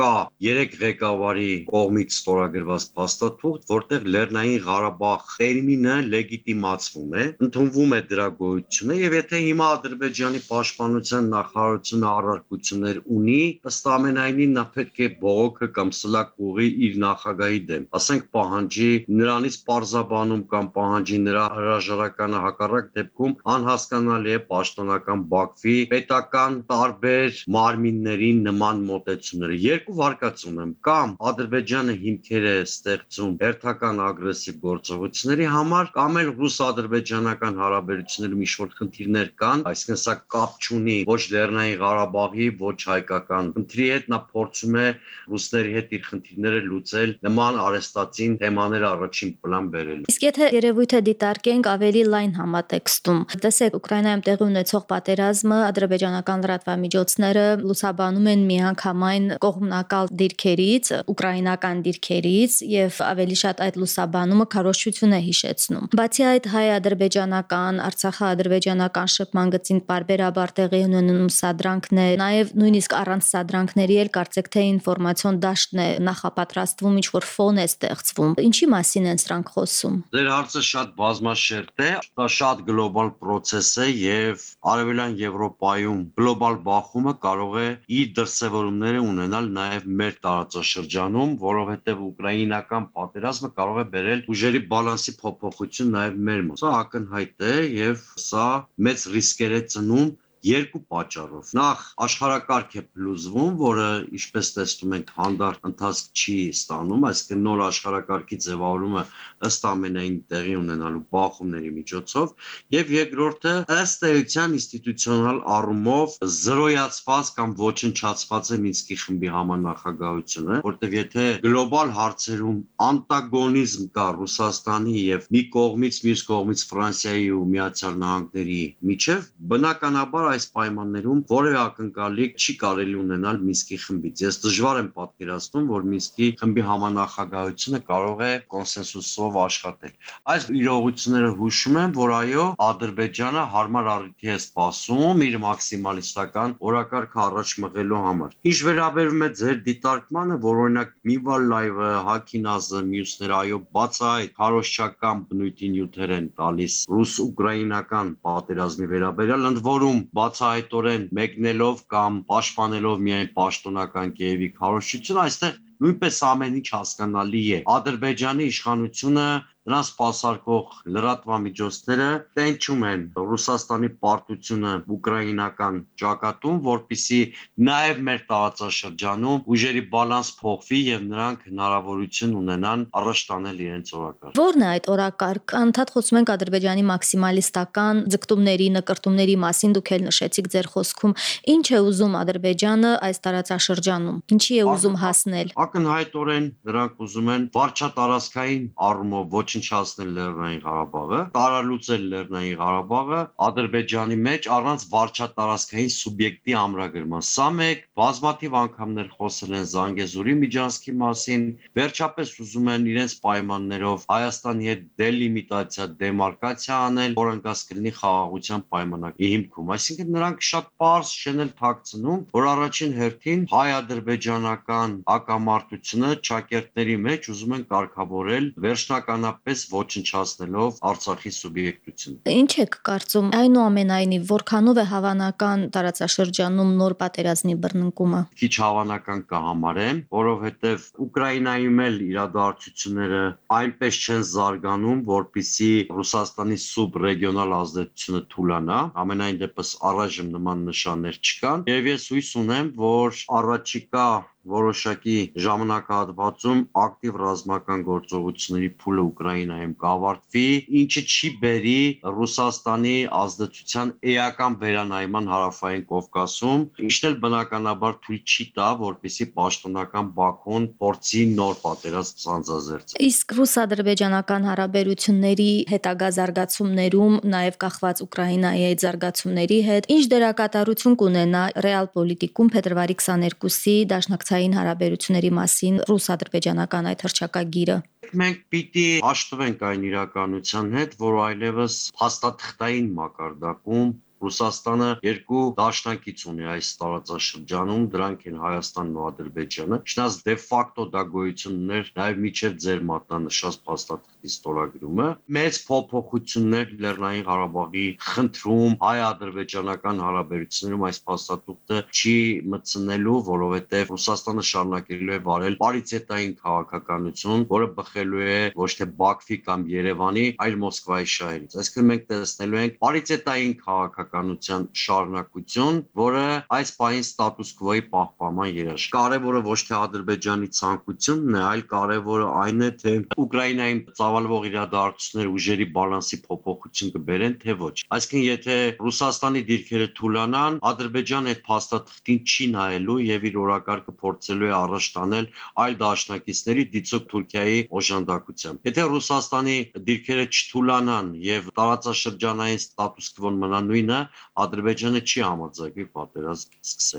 կա երեք ղեկավարի կողմից ստորագրված փաստաթուղթ, որտեղ Լեռնային Ղարաբաղ տերմինը լեգիտիմացվում է, ընդունվում է դրա գոյությունը եւ եթե հիմա Ադրբեջանի պաշտպանության նախարարությունը առարկություններ ունի, ըստ ամենայնի նա պետք է բողոքը կամ սլակ ուղի իր նախագահի դեմ, ասենք պահանջի նրանից պարզաբանում կամ պահանջի նրա հրաժարականը հակառակ դեպքում անհասկանալի է պաշտոնական Բաքվի պետական տարբեր մարմիններին նման մոտեցումները։ Երկու վարկածում եմ, կամ Ադրբեջանը հիմքեր է ստեղծում հերթական ագրեսիվ գործողությունների համար, կամ էլ ռուս-ադրբեջանական հարաբերություններում ինչ-որ խնդիրներ կան, այսինքն սա կապ չունի ոչ Լեռնային Ղարաբաղի, ոչ հայկական խնդրի հետ, նա փորձում է ռուսների հետ իր խնդիրները լուծել նման արեստացին թեմաները առաջին պլան բերել։ Իսկ եթե երևույթը դիտարկենք ավելի լայն համատեքստում, տեսեք Ուկրաինայում տեղի ունեցող պատերազմը ադրբեջանական լրատվամիջոցները լուսաբանում են միանգամայն կողմնակալ դիրքերից, ուկրաինական դիրքերից եւ ավելի շատ այդ լուսաբանումը քարոշչություն է հիշեցնում։ Բացի այդ հայ-ադրբեջանական, արցախա-ադրբեջանական շփման գծին բարբերաբար տեղի ունենում սադրանքներ, նաեւ նույնիսկ առանց սադրանքների էլ կարծեք թե ինֆորմացիոն դաշտն է նախապատրաստվում, ինչ որ ֆոն է ստեղծվում։ Ինչի մասին են սրանք խոսում։ Ձեր հարցը շատ բազմաշերտ է, շատ գլոբալ process է եւ արևելյան Եվրոպայում գլոբալ բախումը կարող է իր դրսևորումները ունենալ նաև մեր տարածաշրջանում, որովհետև ուկրաինական պատերազմը կարող է բերել ուժերի բալանսի փոփոխություն նաև մեր մոտ։ Սա ակնհայտ է եւ սա մեծ ռիսկեր է ծնում երկու պատճառով։ Նախ աշխարհակարգ է փլուզվում, որը ինչպես տեսնում ենք հանդարտ ընթացք չի ստանում, այսինքն նոր աշխարհակարգի ձևավորումը ըստ ամենայն տեղի ունենալու բախումների միջոցով, եւ երկրորդը ըստ էության ինստիտուցիոնալ առումով զրոյացված կամ ոչնչացված է Մինսկի խմբի համանախագահությունը, որտեղ եթե գլոբալ հարցերում անտագոնիզմ կա Ռուսաստանի եւ մի կողմից մյուս կողմից Ֆրանսիայի ու Միացյալ Նահանգների միջև, բնականաբար այս պայմաններում որևէ ակնկալիք չի կարելի ունենալ Մինսկի խմբից։ Ես դժվար եմ պատկերացնում, որ Մինսկի խմբի համանախագահությունը կարող է կոնսենսուսով աշխատել։ Այս իրողությունները հուշում են, որ այո, Ադրբեջանը հարմար առիթի է սպասում իր մաքսիմալիստական օրակարգը առաջ մղելու համար։ Ինչ վերաբերում է ձեր դիտարկմանը, որ օրինակ Mival Live-ը, Hakinaz-ը, մյուսները այո, բացահայտ քարոշչական բնույթի նյութեր են տալիս ռուս-ուկրաինական պատերազմի վերաբերյալ, ընդ որում բացահայտորեն մեկնելով կամ պաշտպանելով միայն պաշտոնական Կիևի քարոշչությունը, այստեղ նույնպես ամեն ինչ հասկանալի է։ Ադրբեջանի իշխանությունը նրանց սпасարկող լրատվամիջոցները տենչում են Ռուսաստանի պարտությունը ուկրաինական ճակատում, որբիսի նաև մեր տարածաշրջանում ուժերի բալանս փոխվի եւ նրանք հնարավորություն ունենան առաջ տանել իրենց օրակարգ։ Որն է այդ օրակարգ։ Անդադ խոսում ենք Ադրբեջանի մաքսիմալիստական ձգտումների, նկարտումների մասին, դուք էլ նշեցիք ձեր խոսքում։ Ինչ է ուզում Ադրբեջանը այս տարածաշրջանում։ Ինչի է ուզում հասնել։ Ակնհայտորեն նրանք ուզում են վարչատարածքային առումով ոչինչ ոչնչացնել Լեռնային Ղարաբաղը, տարալուծել Լեռնային Ղարաբաղը Ադրբեջանի մեջ առանց վարչատարածքային սուբյեկտի ամրագրման։ Սա մեկ բազմաթիվ անգամներ խոսել են Զանգեզուրի միջանցքի մասին, վերջապես ուզում են իրենց պայմաններով Հայաստանի հետ դելիմիտացիա, դեմարկացիա անել, որոնքած կլինի խաղաղության պայմանագրի հիմքում։ Այսինքն նրանք շատ པարզ շենել թաքցնում, որ առաջին հերթին հայ-ադրբեջանական հակամարտությունը ճակերտների մեջ ուզում են կարգավորել վերջնականապես պես ոչնչացնելով Արցախի սուբյեկտությունը։ Ինչ եք կարծում, այնուամենայնիվ որքանով է հավանական տարածաշրջանում նոր պատերազմի բռնկումը։ Քիչ հավանական կհամարեմ, որովհետև Ուկրաինայում էլ իրադարձությունները այնպես չեն զարգանում, որpիսի Ռուսաստանի սուբրեգիոնալ ազդեցությունը թուլանա։ Ամենայն դեպս առայժմ նման նշաններ չկան, եւ ես հույս ունեմ, որ առաջիկա որոշակի ժամանակահատվածում ակտիվ ռազմական գործողությունների փուլը Ուկրաինայում կավարտվի, ինչը չի բերի Ռուսաստանի ազդեցության էական վերանայման հարավային Կովկասում, ինչն էլ բնականաբար թույլ չի տա, որպեսի պաշտոնական Բաքուն փորձի նոր պատերազմ սանձազերծել։ Իսկ ռուս-ադրբեջանական հարաբերությունների հետագա զարգացումներում, նաև կախված Ուկրաինայի այդ զարգացումների հետ, ինչ դերակատարություն կունենա ռեալ պոլիտիկում փետրվարի 22-ի դաշնակցային մրցային հարաբերությունների մասին ռուս-ադրբեջանական այդ հրճակագիրը մենք պիտի հաշտվենք այն իրականության հետ, որ այլևս հաստատխտային մակարդակում Ռուսաստանը երկու դաշնակից ունի այս տարածաշրջանում, դրանք են Հայաստանն ու Ադրբեջանը։ Չնայած դե ֆակտո դա գոյություններ նաև միջև ձեր մատնանշած փաստաթղթի ստորագրումը մեծ փոփոխություններ Լեռնային Ղարաբաղի խնդրում հայ-ադրբեջանական հարաբերություններում այս փաստաթուղթը չի մտցնելու, որովհետև Ռուսաստանը շարունակելու է վարել պարիտետային քաղաքականություն, որը բխելու է ոչ թե Բաքվի կամ Երևանի, այլ Մոսկվայի շահերից։ Այսինքն մենք տեսնելու ենք պարիտետային քաղաքականության շարունակություն, որը այս պահին ստատուս քվոյի պահպանման երաշխիք։ Կարևորը ոչ թե Ադրբեջանի ցանկությունն է, այլ կարևորը այն է, թե Ուկրաինայում ծավալվող իրադարձությունները ուժերի բալանսի փոփոխություն կբերեն, թե ոչ։ Այսինքն եթե Ռուսաստանի դիրքերը թուլանան, Ադրբեջանը այդ փաստաթղթին չի նայելու եւ իր օրակարգը փորձելու է առաջ տանել այլ դաշնակիցների դիցոք Թուրքիայի օժանդակությամբ։ Եթե Ռուսաստանի դիրքերը չթուլանան եւ տարածաշրջանային ստատուս կվոն մնա նույնը, Ադրբեջանը չի համարձակվի պատերազմ սկսել։